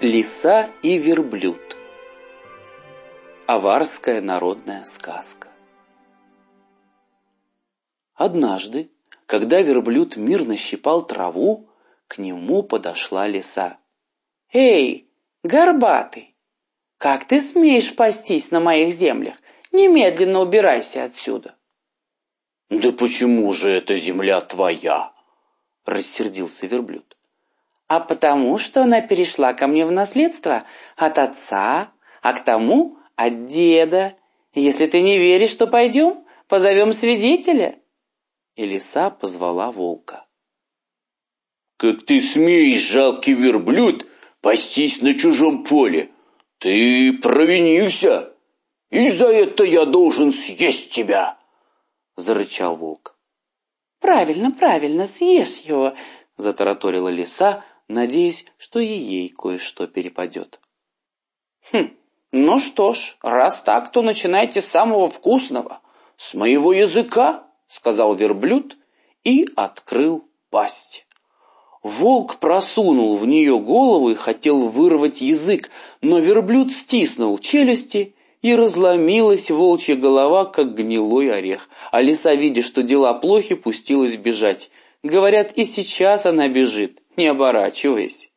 Лиса и верблюд. Аварская народная сказка. Однажды, когда верблюд мирно щипал траву, к нему подошла лиса. «Эй, горбатый, как ты смеешь пастись на моих землях? Немедленно убирайся отсюда!» «Да почему же эта земля твоя?» — рассердился верблюд а потому что она перешла ко мне в наследство от отца, а к тому от деда. Если ты не веришь, то пойдем, позовем свидетеля». И лиса позвала волка. «Как ты смеешь, жалкий верблюд, пастись на чужом поле? Ты провинился, и за это я должен съесть тебя!» Зарычал волк. «Правильно, правильно, съешь его!» Затараторила лиса, надеясь, что и ей кое-что перепадет. «Хм, ну что ж, раз так, то начинайте с самого вкусного, с моего языка», — сказал верблюд и открыл пасть. Волк просунул в нее голову и хотел вырвать язык, но верблюд стиснул челюсти, и разломилась волчья голова, как гнилой орех. А лиса, видя, что дела плохи, пустилась бежать. Говорят, и сейчас она бежит, не оборачиваясь.